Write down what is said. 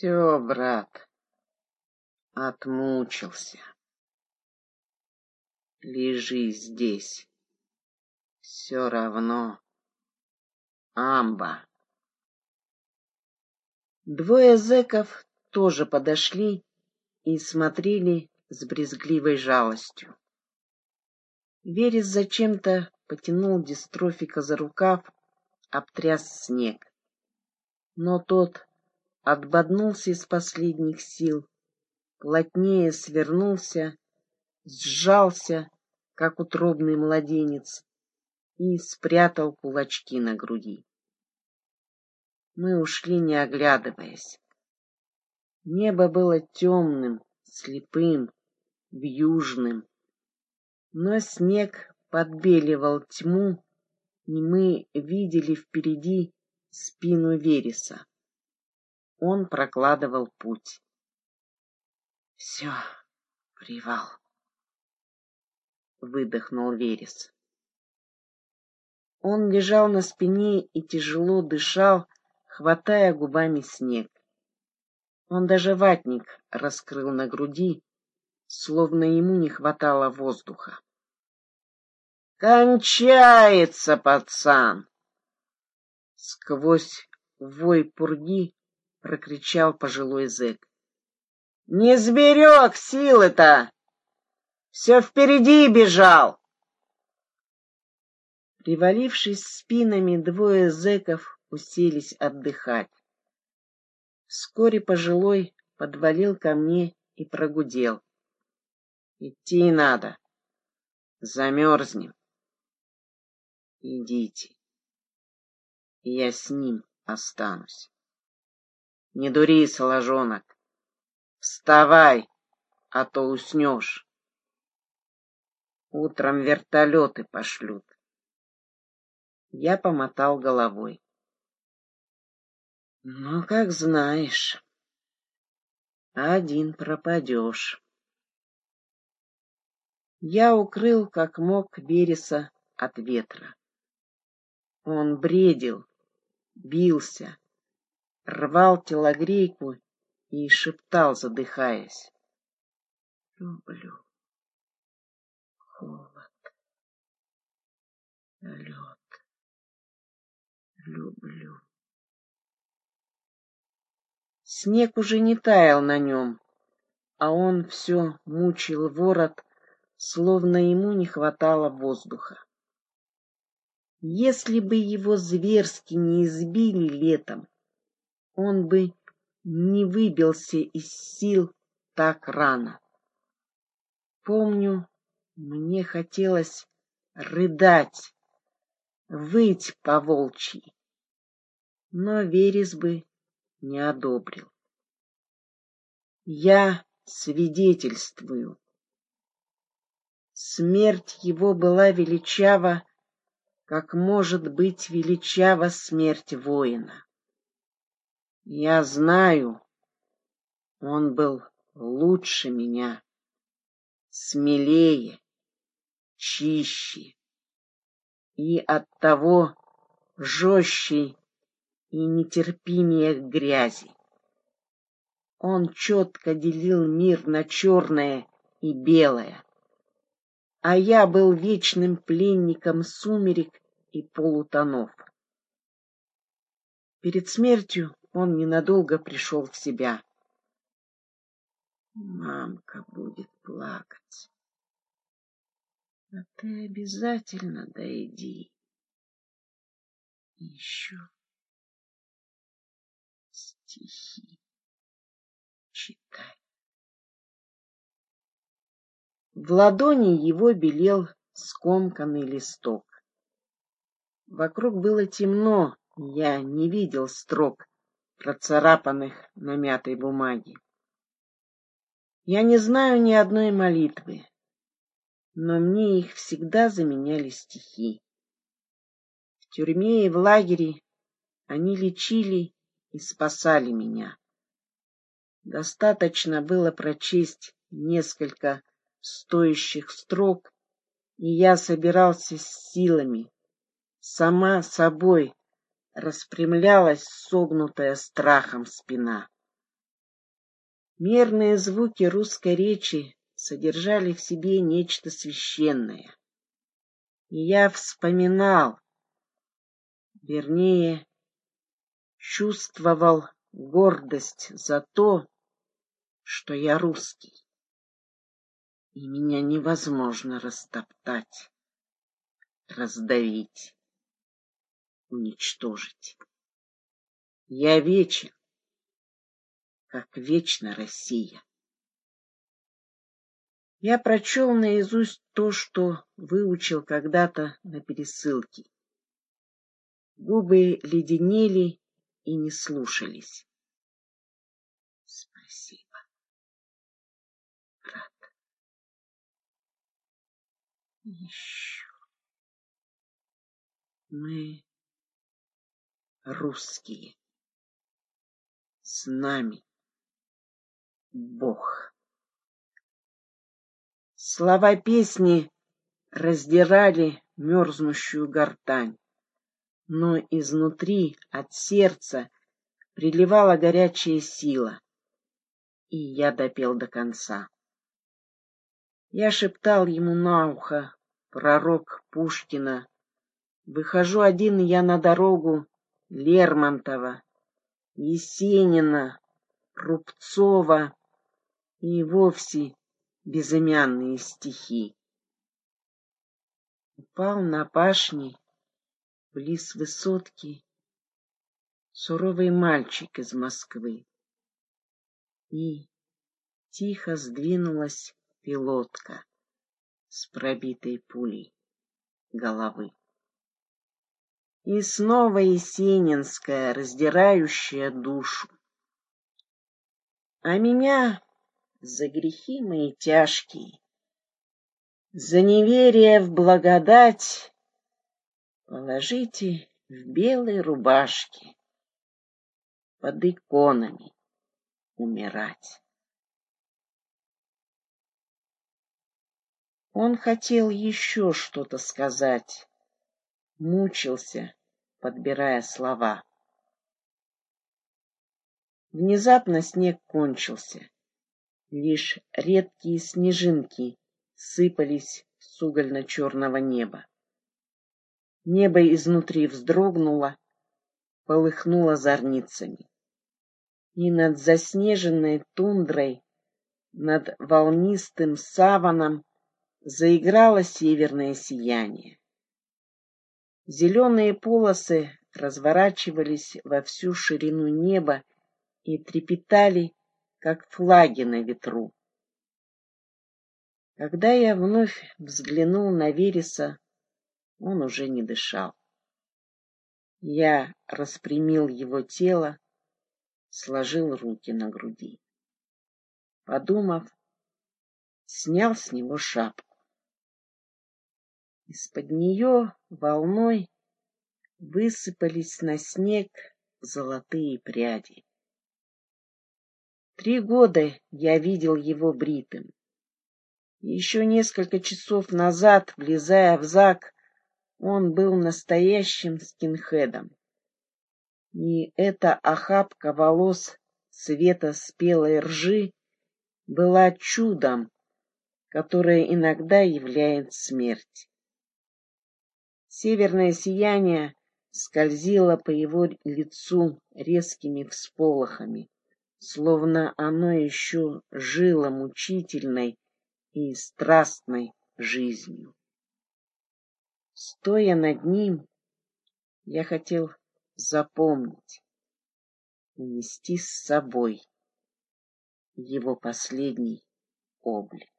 Все, брат, отмучился. Лежи здесь. Все равно. Амба. Двое зэков тоже подошли и смотрели с брезгливой жалостью. Верес зачем-то потянул дистрофика за рукав, обтряс снег. Но тот отбоднулся из последних сил, плотнее свернулся, сжался, как утробный младенец, и спрятал кулачки на груди. Мы ушли, не оглядываясь. Небо было темным, слепым, вьюжным, но снег подбеливал тьму, и мы видели впереди спину Вереса. Он прокладывал путь. Все, привал, выдохнул Верес. Он лежал на спине и тяжело дышал, хватая губами снег. Он даже ватник раскрыл на груди, словно ему не хватало воздуха. «Кончается, пацан!» Сквозь вой пурги прокричал пожилой зэк. «Не сберег силы-то! Все впереди бежал!» Привалившись спинами, двое зэков уселись отдыхать. Вскоре пожилой подвалил ко мне и прогудел. «Идти надо. Замерзнем. Идите. Я с ним останусь. Не дури, соложонок. Вставай, а то уснешь. Утром вертолеты пошлют. Я помотал головой. Ну, как знаешь. Один пропадешь. Я укрыл как мог Береса от ветра. Он бредил, бился, рвал телогрейку и шептал, задыхаясь. Люблю холод, лед, люблю. Снег уже не таял на нем, а он все мучил ворот, словно ему не хватало воздуха. Если бы его зверски не избили летом, он бы не выбился из сил так рано. Помню, мне хотелось рыдать, выть по волчьи, но Верес бы не одобрил. Я свидетельствую. Смерть его была величава, как может быть величава смерть воина. Я знаю, он был лучше меня, смелее, чище и оттого жестче и нетерпимее к грязи. Он четко делил мир на черное и белое, а я был вечным пленником сумерек и полутонов. Перед смертью он ненадолго пришел в себя. Мамка будет плакать. А ты обязательно дойди. Еще стихи читай. В ладони его белел скомканный листок. Вокруг было темно, я не видел строк, процарапанных на мятой бумаге. Я не знаю ни одной молитвы, но мне их всегда заменяли стихи. В тюрьме и в лагере они лечили и спасали меня. Достаточно было прочесть несколько стоящих строк, и я собирался с силами, сама собой распрямлялась согнутая страхом спина. Мерные звуки русской речи содержали в себе нечто священное. И я вспоминал, вернее, чувствовал гордость за то, что я русский, и меня невозможно растоптать, раздавить, уничтожить. Я вечен, как вечна Россия. Я прочел наизусть то, что выучил когда-то на пересылке. Губы леденели и не слушались. Спасибо, брат. Еще. Мы русские. С нами Бог. Слова песни раздирали мерзнущую гортань, но изнутри, от сердца, приливала горячая сила, и я допел до конца. Я шептал ему на ухо, пророк Пушкина, выхожу один я на дорогу Лермонтова, Есенина, Рубцова и вовсе безымянные стихи. Упал на пашни близ высотки суровый мальчик из Москвы. И тихо сдвинулась пилотка с пробитой пулей головы. И снова Есенинская, раздирающая душу. А меня за грехи мои тяжкие, за неверие в благодать положите в белой рубашке под иконами умирать. Он хотел еще что-то сказать, мучился, подбирая слова. Внезапно снег кончился. Лишь редкие снежинки сыпались с угольно-черного неба. Небо изнутри вздрогнуло, полыхнуло зорницами. И над заснеженной тундрой, над волнистым саваном заиграло северное сияние. Зеленые полосы разворачивались во всю ширину неба и трепетали как флаги на ветру. Когда я вновь взглянул на Вереса, он уже не дышал. Я распрямил его тело, сложил руки на груди. Подумав, снял с него шапку. Из-под нее волной высыпались на снег золотые пряди. Три года я видел его бритым. Еще несколько часов назад, влезая в зак, он был настоящим скинхедом. И эта охапка волос цвета спелой ржи была чудом, которое иногда являет смерть. Северное сияние скользило по его лицу резкими всполохами словно оно еще жило мучительной и страстной жизнью. Стоя над ним, я хотел запомнить, унести с собой его последний облик.